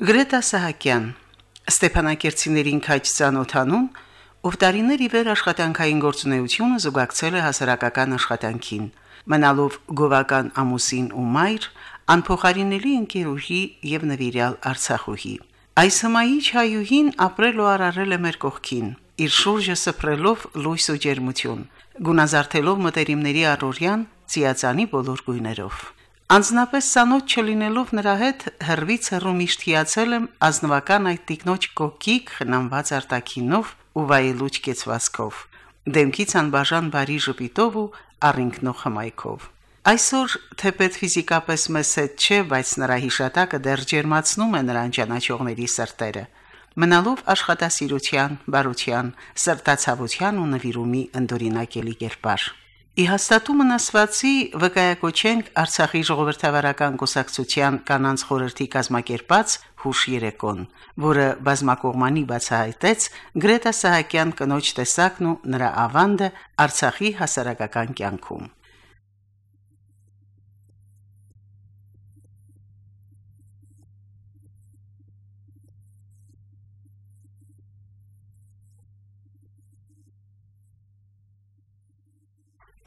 Գրետա Սահակյան Ստեփանակերտցիներին քաջ ցանոթանում, ով տարիներ ի վեր աշխատանքային գործունեությունը զուգակցել է հասարակական աշխատանքին, մնալով գովական ամուսին ու մայր, անփոխարինելի ընկերուհի եւ նվիրյալ Արցախուհի։ Այս հմայիչ հայուհին ապրել ու արարել է մեր կողքին, իր շուրջը սփռելով լույս ու ջերմություն, գունազարդելով մտերիմների առօրյան ծիածանի բոլոր գույներով։ Անձնապես սանոց չլինելով նրա հետ հերվից հեռու միշտ հիացել եմ ազնվական այդ տիկնոջ կոկիկ խնամված արտակինով ու վայելուչ կեցվածքով, դեմքից անբաժան բարի ժպիտով ու առինքնող հմայքով։ Այսօր թեպետ ֆիզիկապես մեծ հետ չէ, բայց նրա հիշատակը դեռ ջերմացնում է նրան ճանաչողների սրտերը, մնալով աշխատասիրության, բարության, սրտացավության ու նվիրումի ընդօրինակելի կերպար։ Ի հաստատումն ասվածի վկայակոչենք Արցախի ժողովրդավարական կուսակցության կանանց խորհրդի կազմակերպած հուշ երեկոն, որը բազմակողմանի բացահայտեց Գրետա Սահակյան կնոջ տեսակն ու նրա ավանդը Արցախի հասարակական կյանքում։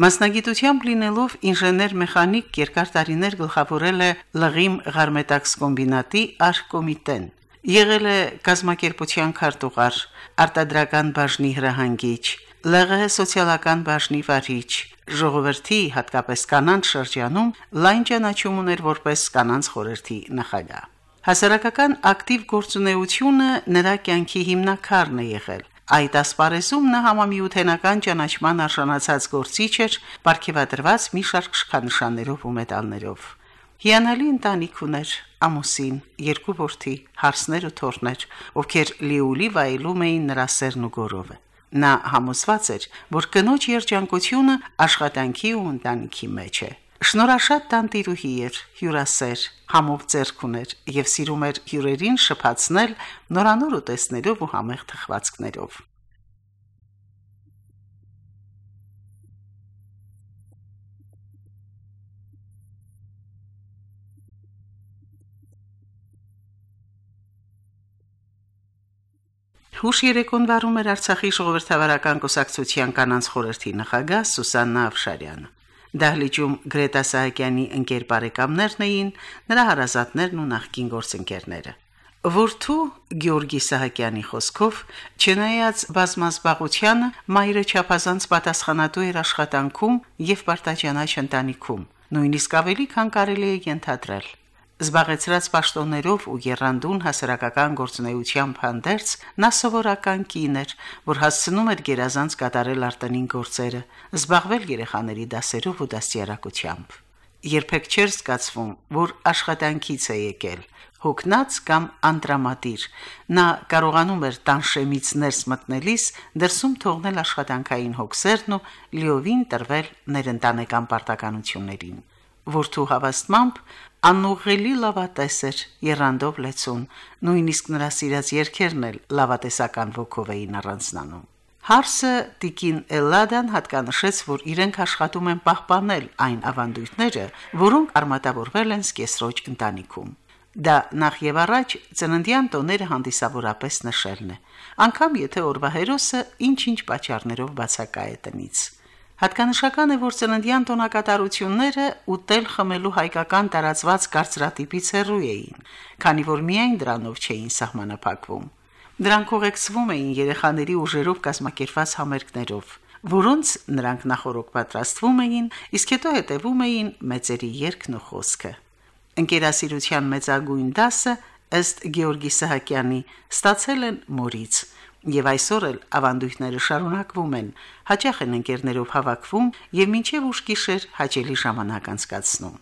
Մասնագիտությամբ լինելով ինժեներ-մեխանիկ երկար տարիներ գլխավորել է Լղիմ Ղարմետաքս կոմբինատի արհկոմիտեն։ Եղել է գազམ་ակերպության քարտուղար, արտադրական բաժնի հրահանգիչ, ԼՂՀ սոցիալական բաժնի վարիչ, ժողովրդի, հատկապես կանանց շրջանում լայն ճանաչում ուներ որպես կանանց խորհրդի նախագահ։ Հասարակական ակտիվ գործունեությունը նրա կյանքի հիմնակարն է եղել։ Այդ ասպարեզում նա համամիութենական ճանաչման արժանացած գործիչ էր, ապարգևատրված մի շարք շքանշաններով ու մեդալներով։ Հիանալի ընտանիք ուներ, ամուսին, երկու որդի, հարսներ ու թորներ, ովքեր լիուլի վայելում էին նրա սերն ու գորովը։ Նա համոզված էր, որ կնոջ երջանկությունը աշխատանքի ու ընտանիքի մեջ է։ Շնորհաշատ տանտիրուհի էր, հյուրասեր, համով ձեռք ուներ եւ սիրում էր հյուրերին շփացնել նորանոր ուտեսներով ու համեղ թխվածքներով։ Հուշ երեկոն վարում էր Արցախի ժողովրդավարական կուսակցության կանանց խորհրդի նախագահ Սուսաննա Ավշարյանը։ Դահլիճում Գրետա Սահակյանի ընկեր բարեկամներն էին, նրա հարազատներն ու նախկին գործընկերները։ Որթու Գյորգի Սահակյանի խոսքով, չնայած բազմազբաղությանը, մայրը չափազանց պատասխանատու էր աշխատանքում եւ պարտաճանաչ ընտանիքում, նույնիսկ ավելի քան կարելի է ենթադրել։ Զբաղեցրած պաշտոններով ու երանդուն հասարակական գործունեությամբ հանդերձ նա սովորական կին էր, որ հասցնում էր գերազանց կատարել արտանին գործերը, զբաղվել երեխաների դասերով ու դաստիարակությամբ։ Երբեք չէր զգացվում, որ աշխատանքից է եկել, հոգնած կամ անդրամատիր։ Նա կարողանում էր տանշեմից ներս մտնելիս դրսում թողնել աշխատանքային հոգսերն ու լիովին տրվել ներընտանեկան պարտականություններին։ Որթու հավաստմամբ անուղղելի լավատես էր երանդով լեցուն, նույնիսկ նրա սիրած երկերն էլ լավատեսական ոգով էին առանձնանում։ Հարսը Տիկին Էլադան հատկանշեց, որ իրենք աշխատում են պահպանել այն ավանդույթները, որոնք արմատավորվել են սկեսրոջ ընտանիքում։ Դա նախ եւ առաջ ծննդյան տոները հանդիսավորապես նշելն է, անկամ եթե օրվա հերոսը ինչ-ինչ պատճառներով բացակա է տնից։ Հատկանշական է, որ ծննդյան տոնակատարությունները ուտել խմելու հայկական տարածված կարծրատիպից հեռու էին, քանի որ միայն դրանով չէին սահմանափակվում։ Դրանք ուղեկցվում էին երեխաների ուժերով կազմակերպված համերգներով, որոնց նրանք նախորոք պատրաստվում էին, իսկ հետո հետևում էին մեծերի երգն ու խոսքը։ Ընկերասիրության մեծագույն դասը ըստ Գեորգի Սահակյանի ստացել են մորից Եվ այսօր էլ ավանդույթները շարունակվում են։ Հաճախ են ընկերներով հավաքվում եւ մինչեւ ուշ գիշեր հաճելի ժամանակ անցկացնում։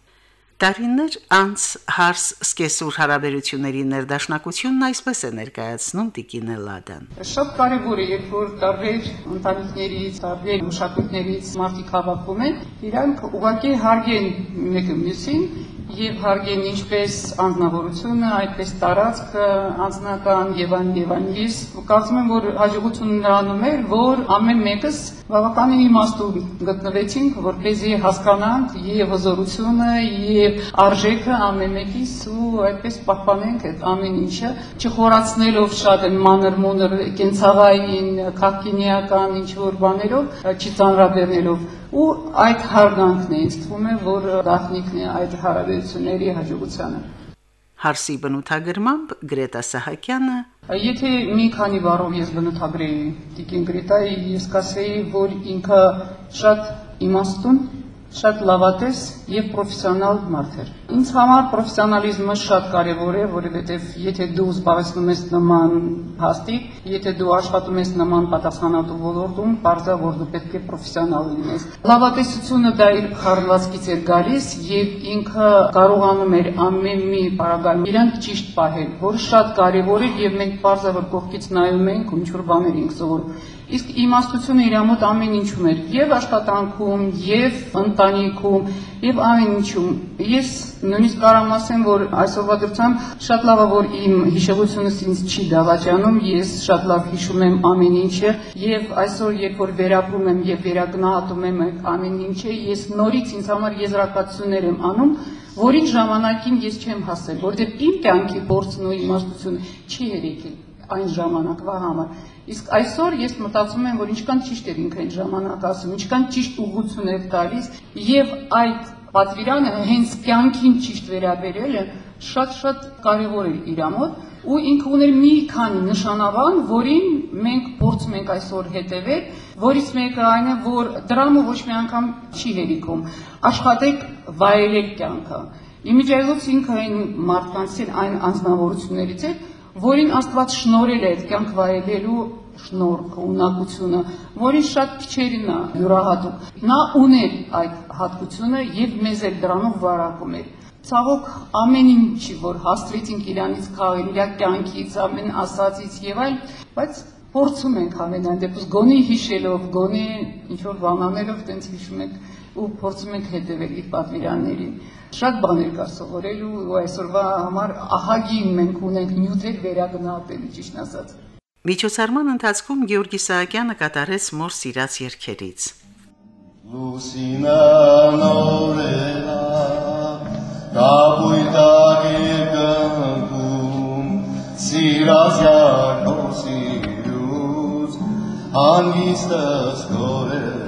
Տարիներ անց հարս սկեսուր հարաբերությունների ներդաշնակությունն այսպես է ներկայացնում Տիկին Էլադան։ Շատ կարևոր է, երբ որ տարբեր ընտանիքներից, տարբեր մշակույթներից մարդիկ հավաքվում են, իրանք ուղղակի հարգեն մեկը մյուսին եւ հարգեն ինչպես անձնավորությունը, այդպես տարածքը, անձնական եւ այն եւ այն։ Ես կարծում եմ, որ հաջողությունը նրանում էր, որ ամեն մեկս բավականին իմաստուն գտնվեցինք, որպեսզի հասկանանք եւ հզորությունը եւ արժեքը ամեն մեկիս ու այդպես պահպանենք այդ ամեն ինչը, չխորացնելով շատ են մանր մոնր կենցաղային, քաղաքինիական ինչ որ բաներով, չծանրաբեռնելով ու այդ հարգանքն է ինձ թվում է, որ գաղտնիքն է այդ հարաբերությունների հաջողությանը։ Հարսի բնութագրմամբ Գրետա Սահակյանը Եթե մի քանի բառով ես բնութագրեի Տիկին Գրետայի, ես կասեի, որ ինքը շատ իմաստուն շատ լավատես եւ պրոֆեսիոնալ մարդ էր։ Ինձ համար պրոֆեսիոնալիզմը շատ կարեւոր է, որովհետեւ եթե դու զբաղեցնում ես նման հաստի, եթե դու աշխատում ես նման պատասխանատու ոլորտում, բարձա որ դու պետք է պրոֆեսիոնալ լինես։ Լավատեսությունը դա իր խառնվածքից էր գալիս եւ ինքը կարողանում էր ամեն մի պարագայում իրենք ճիշտ պահել, որ շատ կարեւոր էր եւ մենք բարձա որ կողքից նայում ենք, ինչ որ բաներ ենք սովորում Իսկ իմաստությունը իր մոտ ամեն ինչում էր, եւ աշխատանքում, եւ ընտանիքում, եւ ամեն ինչում։ Ես նույնիսկ կարամ ասեմ, որ այսօրվա դրությամբ շատ լավ է, որ իմ հիշողությունս ինձ չի դավաճանում, ես շատ լավ հիշում եմ ամեն ինչը, եւ այսօր երբ որ վերապրում եմ եւ վերագնահատում եմ ամեն ինչը, ես նորից ինձ համար եզրակացություններ եմ անում, որին ժամանակին ես չեմ հասել, որովհետեւ իմ կյանքի փորձն ու իմաստությունը չի հերիքել այն ժամանակվա համար։ Իսկ այսօր ես մտածում եմ, որ ինչքան ճիշտ էր ինքը այն ժամանակ ասում, ինչքան ճիշտ ուղղություն էր տալիս եւ այդ պատվիրանը հենց կյանքին ճիշտ վերաբերելը շատ-շատ կարևոր էր իր մոտ ու ինքը ուներ մի քանի նշանավան, որին մենք փորձում ենք այսօր հետևել, որից մեկը այն է, որ դրամը ոչ մի անգամ չի հերիքում։ Աշխատեք վայելեք կյանքը։ Իմիջայլոց ինքը այն մարդկանցին այն անձնավորություններից է, որին Աստված շնորհել է կյանք վայելելու շնորհքը, ունակությունը, որին շատ քիչերին է յուրահատուկ։ Նա ուներ այդ հատկությունը եւ մեզ էլ դրանով վարակում էր։ Ցավոք ամեն ինչի, որ հաստրեցինք իրանից քաղել, իր կյանքից, ամեն ասածից եւ այլ, բայց փորձում ենք ամենայն դեպս գոնի հիշելով, գոնի ինչ որ բանաներով տենց հիշում ենք ու փորձում ենք հետևել իր պատվիրաններին։ Շատ բաներ կա սովորելու ու այսօրվա համար ահագին մենք ունենք նյութեր վերագնահատելու ճիշտ ասած։ Միջոցառման ընթացքում Գեորգի Սահակյանը կատարեց մոր սիրած երգերից։ Լուսինա նորելա Կապույտագի կնքում Սիրած յակո սիրուց Հանգիստս գորելա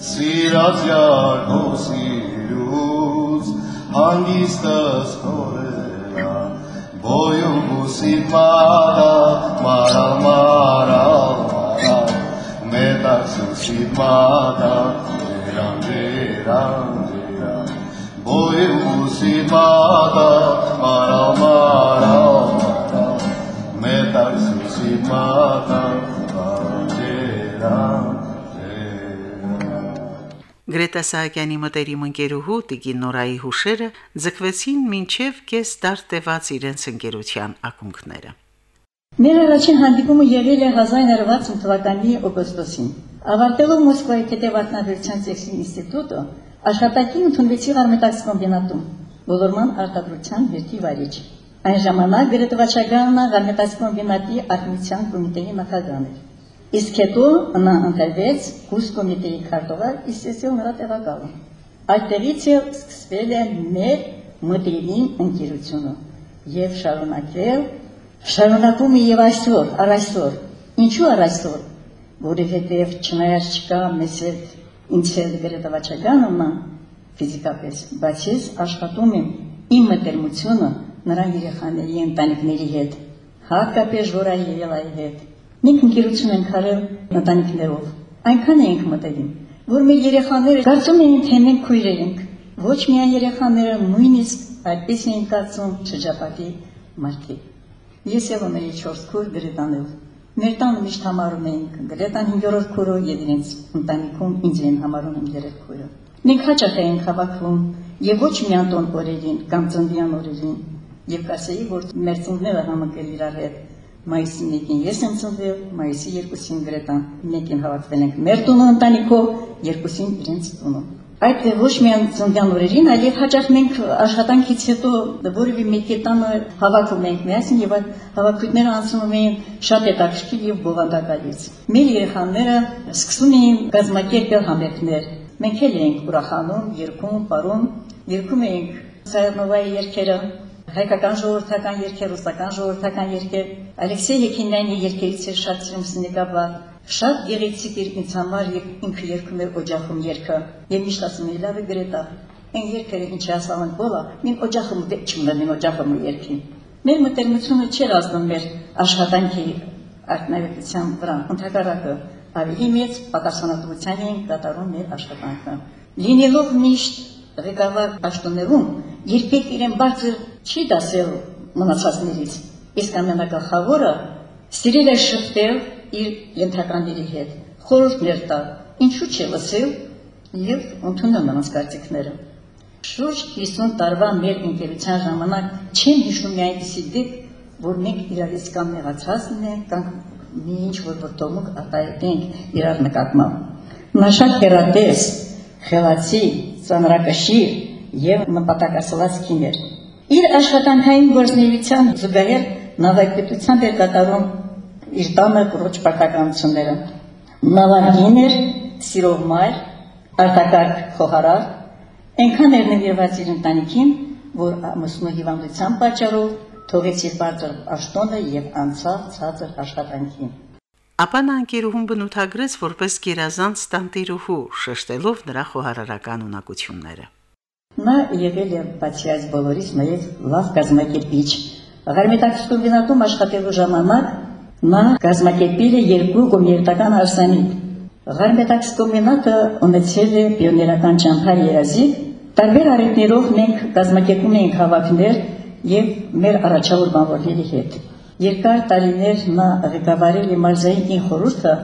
Siratyar goziruz, hangistaz korela, boyu gusimada, mara, maral maral, metak susimada, veran veran veran, boyu gusimada, Գրետա Սահակյանի մտերիմ ընկերուհու Տիգին Նորայի հուշերը ձգվեցին մինչև կես դար տևած իրենց ընկերության ակունքները։ Մեր առաջին հանդիպումը եղել է 1960 թվականի օգոստոսին։ Ավարտելով Մոսկվայի Տետևատնաբերության ծեսի ինստիտուտը, աշխատակին ընդունվեցի Արմետաքսկոմբինատում, ոլորման արտադրության երկի վարիչ։ Այն ժամանակ Գրետվաչագանը Արմետաքսկոմբինատի արհմիցյան կոմիտեի նախագահն էր։ Իսկ հետո նա ընտրվեց Կուս կոմիտեի քարտուղար Իսեսիո նրա տեղակալը։ Այդտեղից էլ սկսվել է մեր մտերիմ ընկերությունը եւ շարունակվել շարունակում է եւ այսօր, առայսօր։ Ինչու առայսօր։ Որովհետեւ չնայած չկա մեզ հետ ինձ հետ գրետավաճականը ֆիզիկապես, բայց ես աշխատում եմ իմ մտերմությունը նրա երեխաների ընտանիքների հետ, հատկապես Ժորայի Ելայի հետ Մենք ընկերություն ենք արել ընտանիքներով։ Այնքան ենք մտերիմ, որ մեր երեխաները կարծում էին, թե մենք քույրեր ենք։ Ոչ միայն երեխաները, նույնիսկ այդպես էին կարծում շրջապատի մարդիկ։ Ես եղել եմ 4 քույր գրետանել։ Մեր տանը միշտ համարում էինք Գրետան 5-րդ քուրը եւ իրենց ընտանիքում ինձ են համարում իմ երեքքուրը։ Մենք հաճախ էինք հավաքվում եւ ոչ միայն տոն օրերին կամ ծննդյան օրերին, եւ կասեի, որ մեր ծննդները համընկել իրար հետ մայիսի 1-ին ես եմ ծնվել, մայիսի 2-ին Գրետան, մեկին հավաքվել ենք մեր տունը ընտանիքով, երկուսին իրենց տունը։ Այդ ոչ միայն ծննդյան օրերին, այլև հաճախ մենք աշխատանքից հետո որևէ մեկի տանը հավաքվում ենք միասին եւ այդ հավաքույթները անցնում էին շատ հետաքրքիր եւ բովանդակալից։ Մեր երեխաները սկսում էին գազམ་ակերպել համերգներ։ Մենք էլ էինք ուրախանում, երգում, ապարում, երգում էինք Սայրնովայի երգերը, հայկական ժողովրդական երգեր, ռուսական ժողովրդական երգեր, Ալեքսեյ Եկինյանի երգերից էր շատ սիրում Սնեգաբար, Շատ գեղեցիկ էր ինձ համար եւ ինքը երգում էր օջախում երգը։ Եվ միշտ ասում էր՝ լավ է գրետա։ Այն երգերը ինչի ասալն բոլա, մին օջախում դեպք չունեմ օջախում երգի։ Մեր մտերմությունը չէր ազդում մեր աշխատանքի արտնավետության վրա, ընդհակառակը ավելի մեծ պատասխանատվության էին կատարում մեր աշխատանքը։ Լինելով միշտ ղեկավար պաշտոններում, երբեք իրեն բարձր չի դասել մնացածներից։ Իսկ ամենակախավորը սիրել է շփվել իր ենթականների հետ, խորհուրդներ տա, ինչու՞ չէ լսել եւ ընդունել նրանց կարծիքները։ Շուրջ 50 տարվա մեր ընկերության ժամանակ չեմ հիշում այնպիսի դեպք, որ մենք իրարից կամ նեղացած լինենք, կամ մի ինչ որ որտոմուկ արտահայտենք իրար նկատմամբ։ Նա շատ հերատես, խելացի, ծանրակշիռ եւ նպատակասլաց կին էր։ Իր աշխատանքային գործունեության զուգահեռ նավագիտության դեր կատարում իր տանը կրոջ պարտականությունները։ Նավագին էր, սիրող մայր, արտակարգ խոհարար, այնքան էր նվիրված իր ընտանիքին, որ ամուսնու հիվանդության պատճառով թողեց իր բարձր աշտոնը եւ անցավ ցածր աշխատանքին։ Ապա նա անկերուհուն բնութագրեց որպես գերազանց տանտիրուհու, շեշտելով նրա խոհարարական ունակությունները։ Նա եղել է բացի այս բոլորից նաև լավ կազմակերպիչ։ Ղարմետակս կոմբինատում աշխատելու ժամանակ Նա կազմակերպել է երկու կոմերտական հարսանիք։ Ղարմետաքս կոմբինատը ունեցել է պիոներական ճամփար երազի, տարբեր առիթներով մենք կազմակերպում էինք հավաքներ եւ մեր առաջավոր բանվորների հետ։ Երկար տարիներ նա ղեկավարել է մարզային խորհուրդը,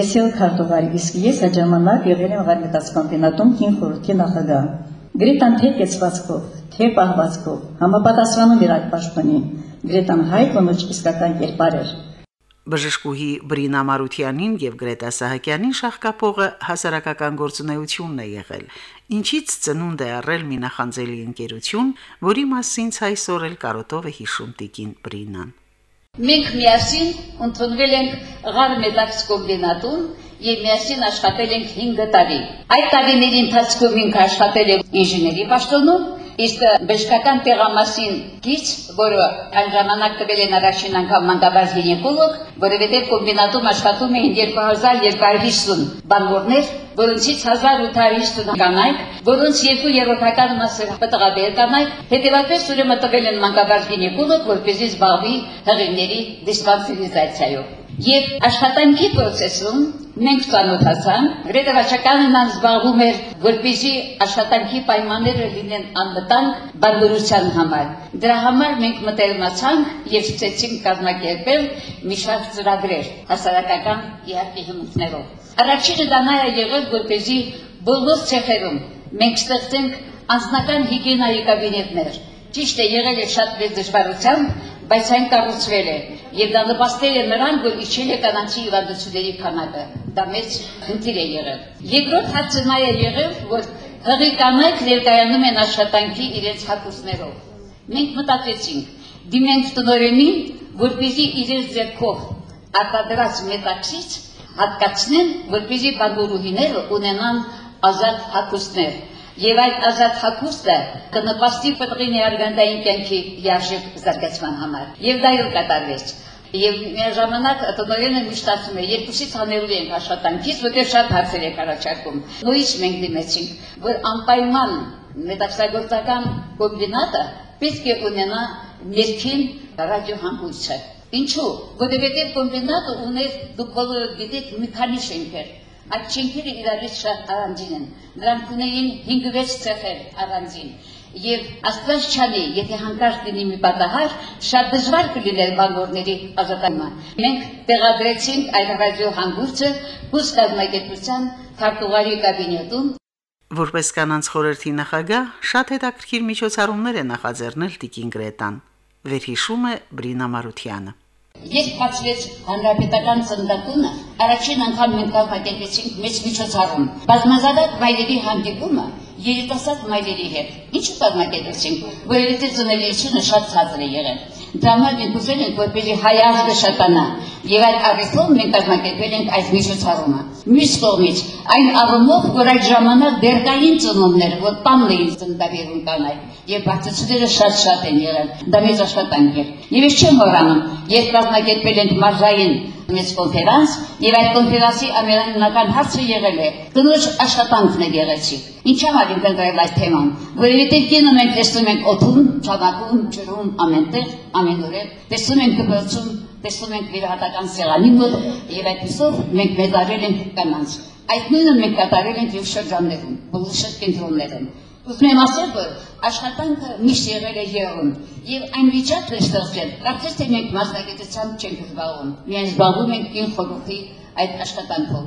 ես էլ քարտուղար, իսկ ես այդ ժամանակ եղել եմ Ղարմետաքս կոմբինատում կին խորհրդի նախագահ։ Գրետան թե կեցվածքով, թե պահվածքով համապատասխանում էր այդ պաշտոնին։ Գրետան հայ կոնոջ իսկական կերպար էր։ Բժշկուհի Բրինա Մարությանին եւ Գրետա Սահակյանին շահկապողը հասարակական գործունեությունն է եղել, ինչից ծնունդ է առել մի նախանձելի ընկերություն, որի մասին այսօր էլ կարոտով է հիշում Տիկին Բրինան։ Մենք միասին ընդունվել ենք Ղար Մետաքս կոմբինատում եւ միասին աշխատել ենք 5 տարի։ Այդ տարիների ընթացքում ինքը աշխատել է ինժեների պաշտոնում Իսկ բժշկական տեղամասին գից, որը այն ժամանակ տվել են առաջին անգամ մանկաբաց գինեկոլոգ, որովհետև կոմբինատում աշխատում էին 2250 բանվորներ, որոնցից 1850 կանայք, որոնց երկու երրորդական մասը պտղաբեր կանայք, հետևապես ուրեմն տվել են մանկաբաց գինեկոլոգ, որպեսզի զբաղվի հղիների դիսպանսերիզացիայով։ Եվ աշխատանքի process-ում մենք ծանոթացանք, գրեթե վաճառականն զբաղվում էր, որպեսզի աշխատանքի պայմանները լինեն անվտանգ բանվորության համար։ Դրա համար մենք մտերմացանք եւ սկսեցինք կազմակերպել մի շարք ծրագրեր հասարակական իհարկե հիմունքներով։ Առաջինը դա նա եղել, որպեսզի բոլոր ցեղերում մենք ստեղծենք անձնական հիգիենայի կաբինետներ։ Ճիշտ է, եղել է շատ մեծ դժվարությամբ, բայց այն կառուցվել է եւ դա նպաստել է նրան, որ իջել է կանանցի հիվանդությունների քանակը։ Դա մեծ խնդիր է եղել։ Երկրորդ հարցը նա է եղել, որ հղի կանայք ներկայանում են աշխատանքի իրենց հակուսներով։ Մենք մտածեցինք, դիմենք տնորենին, որպեսզի իրենց ձեռքով արտադրած մետաքսից հատկացնեն, որպեսզի բանվորուհիները ունենան ազատ հակուսներ եւ այդ ազատ հագուստը կնպաստի պտղի ներգանդային կյանքի լիարժեք զարգացման համար։ Եվ դա էլ կատարվեց։ Եվ միաժամանակ տնօրենը միշտ ասում է, երկուսից հանելու ենք աշխատանքից, որտեղ շատ հարցեր եք առաջարկում։ Նույնիսկ մենք դիմեցինք, որ անպայման մետաքսագործական կոմբինատը պետք է ունենա ներքին ռադիոհանգույցը։ Ինչու՞։ Որովհետև կոմբինատը ուներ դուք բոլորը գիտեք մի քանի շենքեր Այդ շենքերը իրարից շատ առանձին են։ Նրանք ունեին 5-6 ցեղեր առանձին։ Եվ աստված չանի, եթե հանկարծ լինի մի պատահար, շատ դժվար կլիներ բանվորների ազատումը։ Մենք տեղադրեցինք այդ ռադիո հանգույցը բուս կազմակերպության քարտուղարի կաբինետում Որպես կանանց խորհրդի նախագահ շատ հետաքրքիր միջոցառումներ է նախաձեռնել Տիկին Գրետան։ Վերհիշում է Բրինա Մարությանը։ Երբ բացվեց հանրապետական ծննդատունը, առաջին անգամ մենք կապակցեցինք մեծ միջոցառում։ Բազմազավակ մայրերի հանդիպումը երիտասարդ մայրերի հետ։ Ինչու կազմակերպեցինք, որ երիտասարդ ծնելիությունը շատ ցածր է եղել։ համար մենք ուզել ենք, որպեսզի հայ ազգը շատանա։ Եվ այդ առիթով մենք կազմակերպել ենք այս միջոցառումը։ Մյուս կողմից, այն առումով, որ այդ ժամանակ դեռ կային ծնունդներ, որ տանն էին ծննդավերում կանայք, եւ բացությունները շատ-շատ են եղել։ Դա մեծ աշխատանք էր։ Եվ ես չեմ հորանում, երբ կազմակերպել ենք մարզային մեծ կոնֆերանս եւ այդ կոնֆերանսի ամենական հարցը եղել է. Կնոջ աշխատանքն է եղեցիկ Ինչ համար ենք ընտրել այդ թեման որովհետեւ կինը մենք տեսնում ենք օդում ճակատում ջրում ամենտեղ ամենուրեք տեսնում ենք դպրոցում տեսնում ենք վիրահատական սեղանի մոտ եւ այդպեսով մենք մեծարել ենք կանանց այդ նույնը մենք կատարել ենք եւ շրջաններում բոլոր կենտրոններում Ուզում եմ ասել, որ աշխատանքը միշտ եղել է երում եւ այն վիճակը ստեղծել, կարծես թե մենք մասնագիտությամբ չենք զբաղվում, միայն զբաղվում ենք ին խորհրդի այդ աշխատանքով։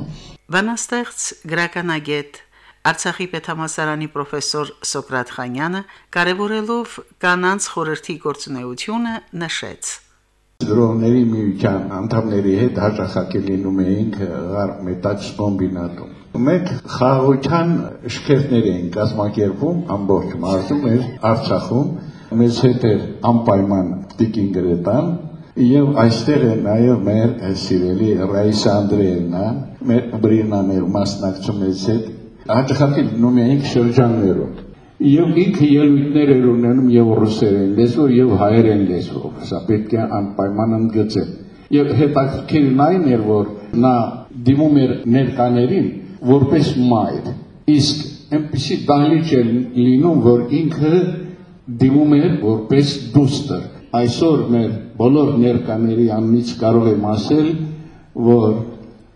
Բանաստեղծ գրականագետ Արցախի պետհամասարանի պրոֆեսոր Սոկրատ Խանյանը կարևորելով կանանց խորհրդի գործունեությունը նշեց. Դրոնների միության անդամների հետ հաջախակի լինում էինք Ղարմ մետաքս կոմբինատում Մենք խաղաղության շքերթներ էին կազմակերպում ամբողջ մարզում էր Արցախում, մեզ հետ էր անպայման Տիկին Գրետան, եւ այստեղ է նաեւ մեր սիրելի Ռայսա Անդրեևնա, մեր Բրինան էր մասնակցում մեզ հետ, հաջողակի լինում էինք շրջաններում։ Եվ ինքը ելույթներ էր ունենում եւ ռուսերեն լեզվով եւ հայերեն լեզվով։ Սա պետք է անպայման ընդգծել։ Եվ հետաքրքիրն այն էր, որ նա դիմում էր ներկաներին որպես մայր։ Իսկ այնպեսի դահլիճ է լինում, որ ինքը դիմում էր որպես դուստր։ Այսօր մեր բոլոր ներկաների անմիջ կարող եմ ասել, որ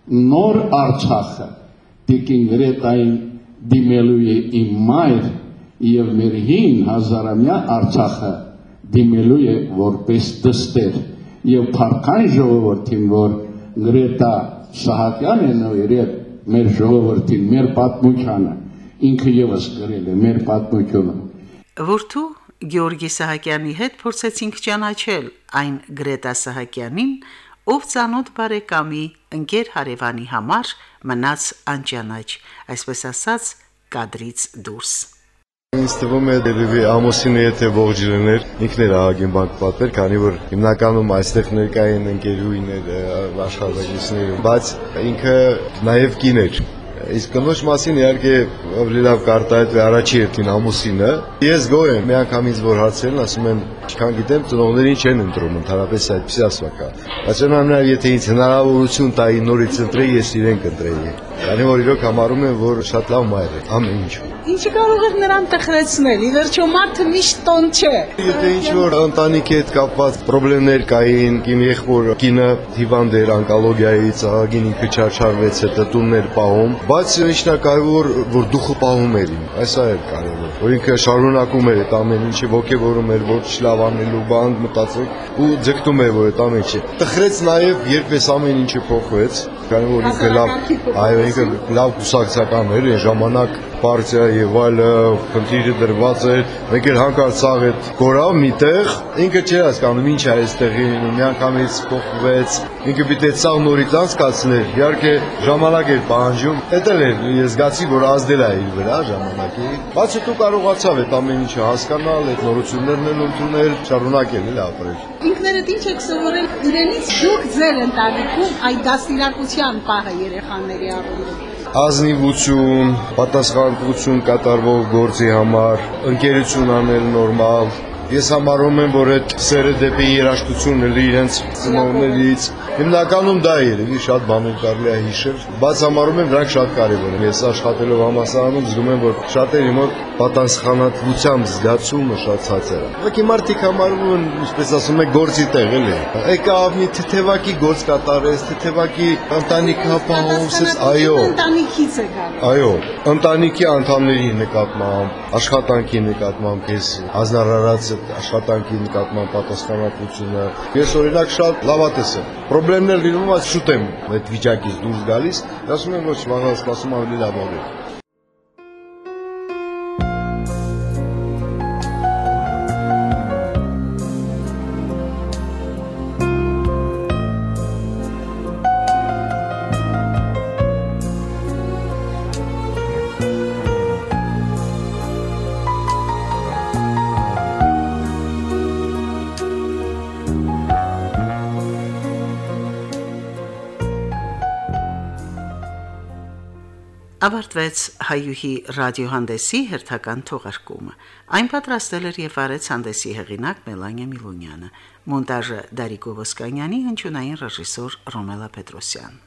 նոր Արցախը Տիկին Գրետային դիմելու է իմ մայր եւ մեր հին հազարամյա Արցախը դիմելու է որպես դստեր եւ փարքան ժողովրդին որ Գրետա Սահակյանն ու իր մեր ժողովրդին, մեր պատմությանը, ինքը եւս գրել է մեր պատմությունը։ Որթու Գեորգի Սահակյանի հետ փորձեցինք ճանաչել այն Գրետա Սահակյանին, ով ցանոթ բարեկամի ընկեր հարևանի համար մնաց անճանաչ, այսպես ասած, կադրից դուրս։ Ինձ թվում է դերևի ամուսինը եթե ողջ լիներ, ինքն էր ահագին բան պատեր, քանի որ հիմնականում այստեղ ներկային ընկերուհիներ, աշխատակիցներ, բայց ինքը նաև կին էր Իսկ կնոջ մասին իհարկե լավ կարտահայտվի առաջի հերթին ամուսինը։ Ես գոհ եմ, մի անգամից որ հարցերն ասում են, ինչքան գիտեմ, ծնողներին չեն ընտրում, ընդհանրապես այդպես ասવા կա։ Բայց ունենալ եթե ինձ հնարավորություն տայի նորից ընտրեի, ես իրեն կընտրեի։ Քանի որ իրոք համարում եմ, որ շատ լավ մայր է, ամեն ինչ։ Ինչը կարող է նրան տխրեցնել։ Ի վերջո մարդը միշտ տոն չէ։ Եթե ինչ որ ընտանիքի հետ կապված խնդիրներ կային, իմ եղբոր կինը հիվանդ էր օնկոլոգիայից, աղագին ինքը չարչարվեց, հետո տուններ պահում, բայց ինչն է կարևոր, որ դուխը պահում էր իմ։ Այսա էր կարևոր։ Որ ինքը շարունակում էր այդ ամեն ինչը ողջևորում էր, որ չլավ անելու բան մտածեք ու ձգտում էր, որ այդ ամեն ինչը։ Տխրեց նաև, երբ այս ամեն ինչը փոխվեց, քանի որ ինքը լավ, այո, ինքը լավ կուսակցական էր, այն ժամանակ պարտիա եւ այլը խնդիրը դրված էր մեկ էլ հանկարծ ցաղ այդ գորավ միտեղ ինքը չէր հասկանում ինչ է այստեղի միանգամից փոխվեց ինքը պիտի ցաղ նորից անցկացներ իհարկե ժամանակ էր պահանջում դա էլ ես զգացի որ ազդել է իր վրա ժամանակի բայց հետո կարողացավ այդ ամեն ինչը հասկանալ այդ նորություններն էլ ընդունել շարունակել էլ ապրել ինքներդ ինչ եք սովորել իրենից դուք ձեր ընտանիքում այդ դաստիարակության պահը երեխաների առումով ազնիվություն, պատասխանատվություն կատարվող գործի համար, ընկերություն անել նորմալ, Ես համարում եմ, որ այդ սերը դեպի երաժշտությունն էլի իրենց ծնողներից հիմնականում դա է երևի շատ բաներ կարելի է հիշել, բայց համարում եմ դրանք շատ կարևոր են։ Ես աշխատելով համասարանում զգում եմ, որ շատերի մոտ պատասխանատվության զգացումը շատ ցածր է։ Ուղղակի մարդիկ համարում են, ինչպես ասում են, գործի տեղ էլի։ Եկա ավնի թեթևակի գործ կատարես, թեթևակի ընտանիքը ապահովես, այո։ Ընտանիքից է գալու։ Այո, ընտանիքի անդամների նկատմամբ, աշխատանքի նկատմամբ քեզ հանրարարած աշխատանքի նկատմամբ պատասխանատվությունը։ Ես օրինակ շատ լավատես եմ։ Խնդիրներ լինում, բայց շուտ եմ այդ վիճակից դուրս գալիս։ Ասում եմ, ոչ, վաղը սպասում ավելի լավ է։ Ավարտվեց հայուհի ռադիոհանդեսի հերթական թողարկումը։ Այն պատրաստել էր եւ արեց հանդեսի հեղինակ Մելանիա Միլոնյանը, մոնտաժը Դարիկո Ոսկանյանի, հնչյունային ռեժիսոր Ռոմելա Պետրոսյան։